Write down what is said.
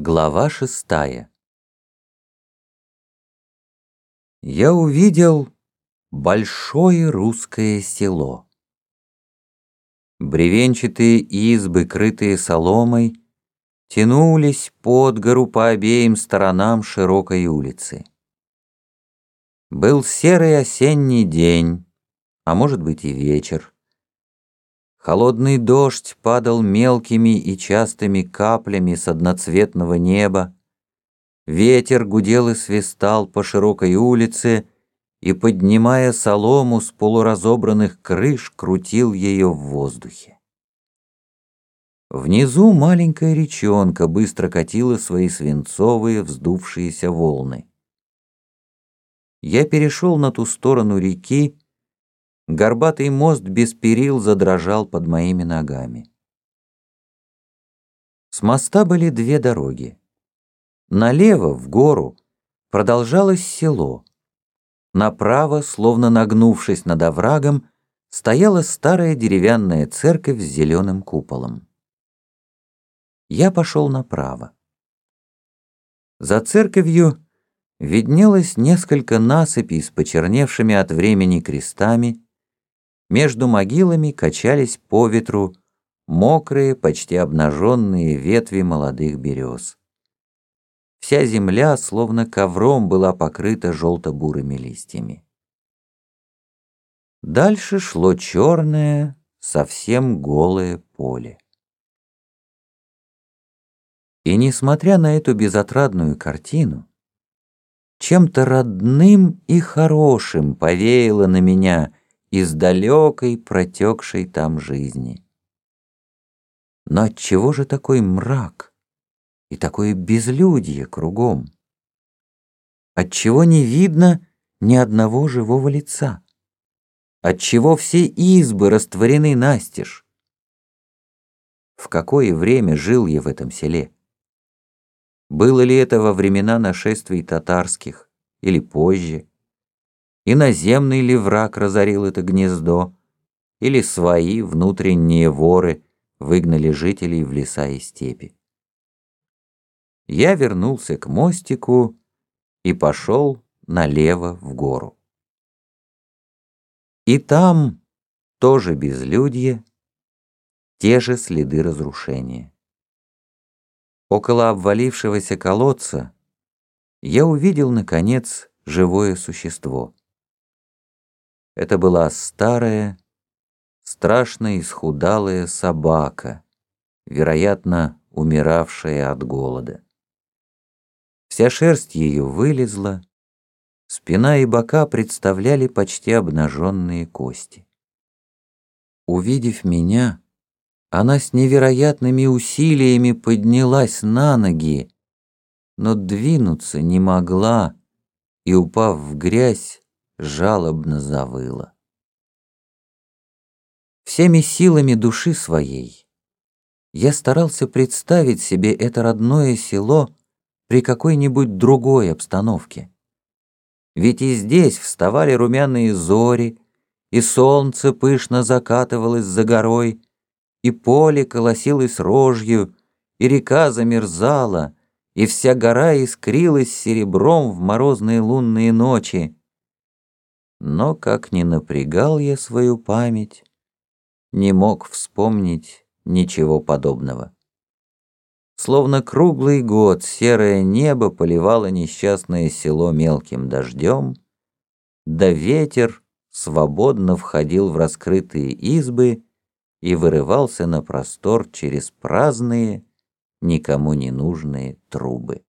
Глава шестая Я увидел большое русское село. Бревенчатые избы, крытые соломой, тянулись под гору по обеим сторонам широкой улицы. Был серый осенний день, а может быть и вечер. Холодный дождь падал мелкими и частыми каплями с одноцветного неба. Ветер гудел и свистал по широкой улице и, поднимая солому с полуразобранных крыш, крутил ее в воздухе. Внизу маленькая речонка быстро катила свои свинцовые вздувшиеся волны. Я перешел на ту сторону реки, Горбатый мост без перил задрожал под моими ногами. С моста были две дороги. Налево, в гору, продолжалось село. Направо, словно нагнувшись над оврагом, стояла старая деревянная церковь с зеленым куполом. Я пошел направо. За церковью виднелось несколько насыпей с почерневшими от времени крестами, между могилами качались по ветру мокрые, почти обнаженные ветви молодых берез. Вся земля, словно ковром, была покрыта желто-бурыми листьями. Дальше шло черное, совсем голое поле. И несмотря на эту безотрадную картину, чем-то родным и хорошим повеяло на меня из далекой протекшей там жизни. Но отчего же такой мрак и такое безлюдье кругом? Отчего не видно ни одного живого лица? Отчего все избы растворены настежь? В какое время жил я в этом селе? Было ли это во времена нашествий татарских или позже? Иноземный ли враг разорил это гнездо, или свои внутренние воры выгнали жителей в леса и степи. Я вернулся к мостику и пошел налево в гору. И там тоже безлюдье, те же следы разрушения. Около обвалившегося колодца я увидел, наконец, живое существо. Это была старая, страшно исхудалая собака, вероятно, умиравшая от голода. Вся шерсть ее вылезла, спина и бока представляли почти обнаженные кости. Увидев меня, она с невероятными усилиями поднялась на ноги, но двинуться не могла и, упав в грязь, жалобно завыла. Всеми силами души своей я старался представить себе это родное село при какой-нибудь другой обстановке. Ведь и здесь вставали румяные зори, и солнце пышно закатывалось за горой, и поле колосилось рожью, и река замерзала, и вся гора искрилась серебром в морозные лунные ночи, но как ни напрягал я свою память, не мог вспомнить ничего подобного. Словно круглый год серое небо поливало несчастное село мелким дождем, да ветер свободно входил в раскрытые избы и вырывался на простор через праздные, никому не нужные трубы.